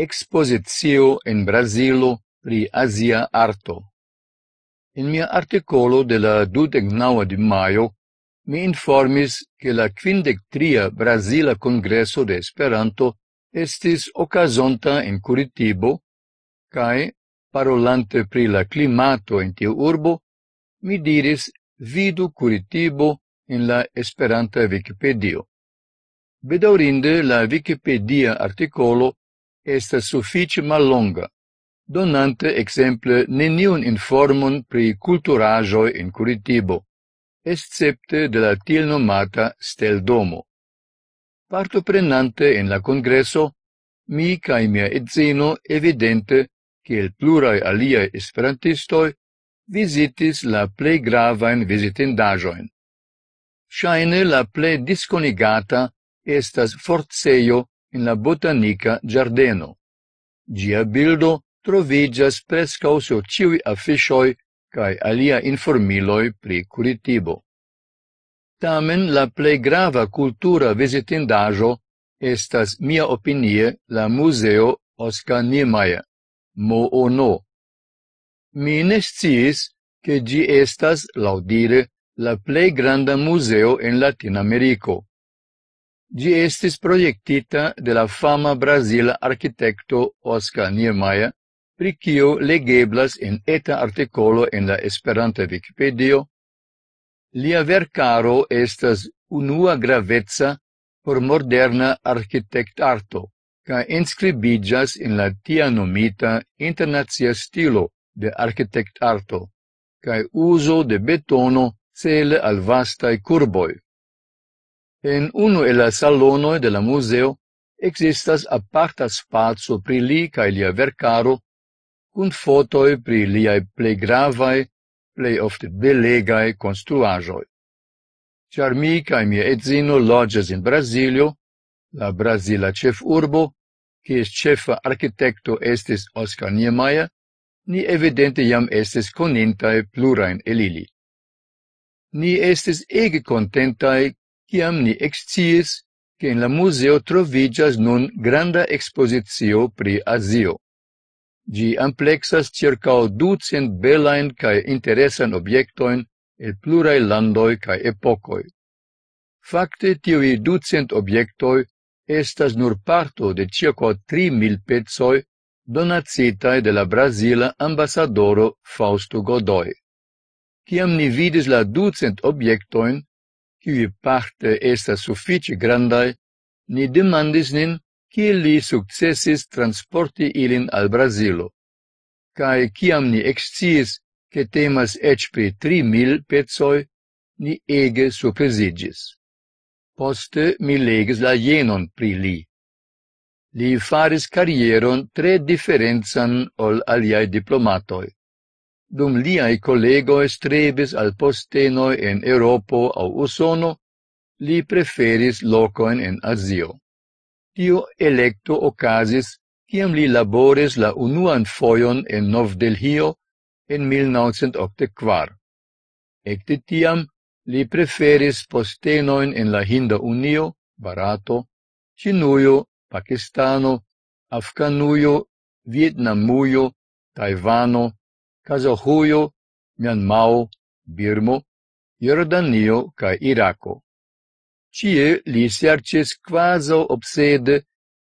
Expositio en Brazilo pri Asia Arto. In mia articolo de la 29 di maio mi informis che la 53 Brasila Congresso de Esperanto estis ocasonta in Curitibo, cae, parolante pri la climato in tiu urbo, mi diris vidu Curitibo in la Esperanta Wikipedia. Bedaurinde la Wikipedia articolo estas sufiĉe mallonga, donante exemple neniun informon pri culturajoi in Curitibo, excepte de la til nomata steldomo. Partoprenante en la congresso, mi cae mia edzino evidente, kiel plurai aliaj esperantistoi visitis la plei gravajn vizitindaĵojn. Shaine la plei disconigata estas forcejo in la botanica giardeno. Gia bildo trovigas prescau sur ciui afficioi cae alia informiloi pri Curitibo. Tamen la plei grava cultura visitindajo estas mia opinie la museo Oscar Niemeyer, Moono. Mi nesciis che ke estas laudire, la plei granda museo en Latinameriko. Gi estis projektita de la fama Brasil arkitekto Oscar Niemeyer, pri kiu legeblas en eta artikolo en la Esperanta Vikipedio. Lia vercaro estas unua gravezza por moderna arkitektarto ca inscribiĝas en la tia nomita internacia stilo de arkitektarto ca uzo de betono cele al vastaj kurboj. En uno el la salonoj de la museo existas aparta spazio pri li kaj lia vercaro, cun fotoi pri liaj plei gravae, plei ofte belegae construajoi. Ĉar mi kaj mia edzino loges in Brasilio, la urbo ĉefurbo, es cefa architecto estis Oscar Niemeyer, ni evidente jam estis conintae plurain elili. Ni estis ege contentae ciam ni eksciis, che in la museo trovigas nun granda exposizio pri Azio. Gi amplexas circa ducent belain cae interesan obiectoin el plurai landoi cae epocoi. Fakte tiui ducent obiectoi estas nur parto de circa 3.000 pezoi donacitae de la Brasila ambasadoro Fausto Godoy. Ciam ni vidis la ducent obiectoin, qui parte estas suffice grandai, ni demandis nin kiel li successis transporti ilin al Brasilo. Cae ciam ni exciis che temas ec pri tri mil pezoi, ni ege surpresigis. Poste mi legis la jenon pri li. Li faris carrieron tre differenzan ol aliai diplomatoi dum liai collego strebis al postenoi en Europo au Usono, li preferis locoen en Azio. Tio electo ocasis ciam li labores la unuan foion en Novdelhio en 1984. Ecte tiam li preferis postenoin en la Hinda Unio, Barato, Cinujo, Pakistano, Afganuio, Vietnamuio, Taiwano, Kazaĥujo, Mjanmao, Birmo, Jordanio kaj Irako. Cie li serĉis kvazaŭ obsede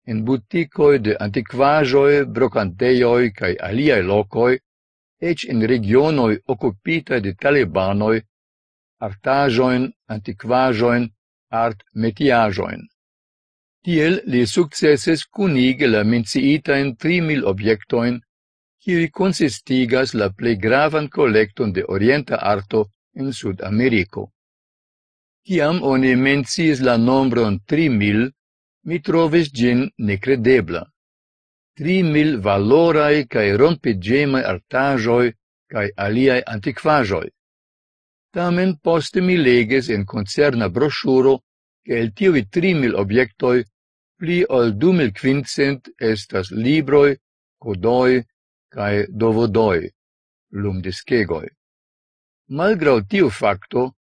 en butikoj de antikvaĵoj, brokantejoj kaj aliaj lokoj, eĉ en regionoj okupitaj de talibanoj, artaĵojn, antikvaĵojn, artmetiaĵojn. Tiel li sukcesis kunigi la menciitajn tri mil objektojn qui consistigas la plei gravan collecton de orienta arto in Sud Americo. Ciam oni menciis la nombron 3000, mi trovis gin necredebla. 3000 valorai cae rompigemae artajoi cae aliae antiquajoi. Tamen poste mi leges in concerna brosciuro che el tivi 3000 obiectoi pli ol 2500 estas libroi, codoi, cae dovodoi, lumdiscegoi. Malgrau tiu facto,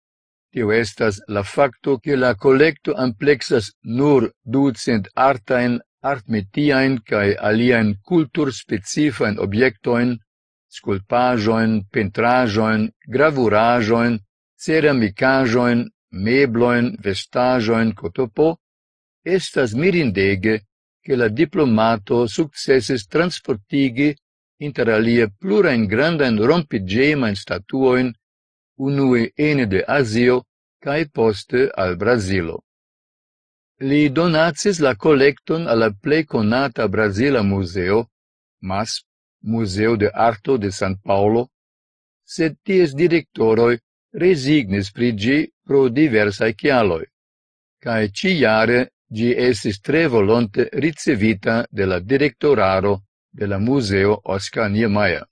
tiu estas la facto che la collecto amplexas nur ducent artain, artmetiaen cae alien cultur-specifaen objectoin, sculpajoen, pentrajoen, gravurajoen, ceramicajoen, mebloen, vestajoen, cotopo, estas mirindege che la diplomato successes transportigi inter interalie plurajn grandajn rompiĝemajn statuoin, unue ene de Azio cae poste al Brasilo. Li donacis la collecton al plei conata Brasila Museo, MASP, Museo de Arto de San Paolo, sed ties directoroi resignis prigi pro diversae chialoi, cae ĉi gi ĝi estis tre volonte ricevita de la directoraro de la Museo Oscar Niemeyer.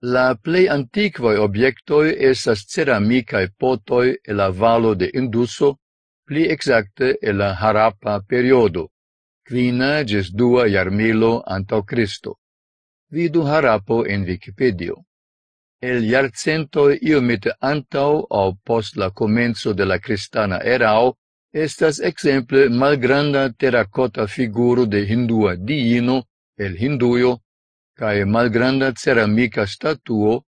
La plei antiquoi obiectoi esas ceramicae potoi el la valo de Induso, pli exacte el la Harappa periodo, quina ges dua jarmilo antaŭ Cristo. Vidu Harapo en Wikipedia. El jarcentoj iomete antau au post la comenzo de la Cristana erao estas exemple malgranda terracota figuro de hindua diino el Hinduio, cae malgranda ceramica statuo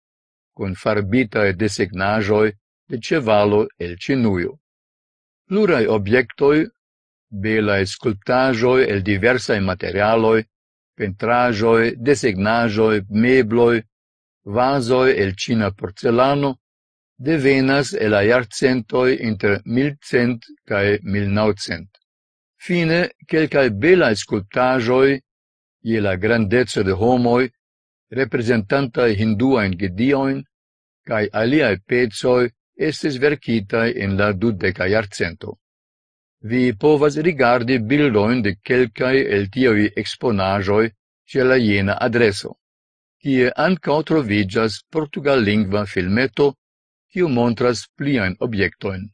con farbita e designajoi de cevalo el Cinuio. Plurai obiectoi, belae sculptajoi el diversae materialoi, pentrajoi, designajoi, mebloi, vazoj el Cina porcelano devenas el aiarcentoi inter 1100 cae 1900. Fine, quelcae belae sculptajoi ie la grandezza de homoi, representantai hinduain gedioin, cae aliae pezoi estes vercitai in la dudeca iarcento. Vi povas rigardi bildoin de quelcae el tioi exponajoi ce la jena adreso, kie ancao trovigas portugal-lingva filmeto, kiu montras plian obiectoin.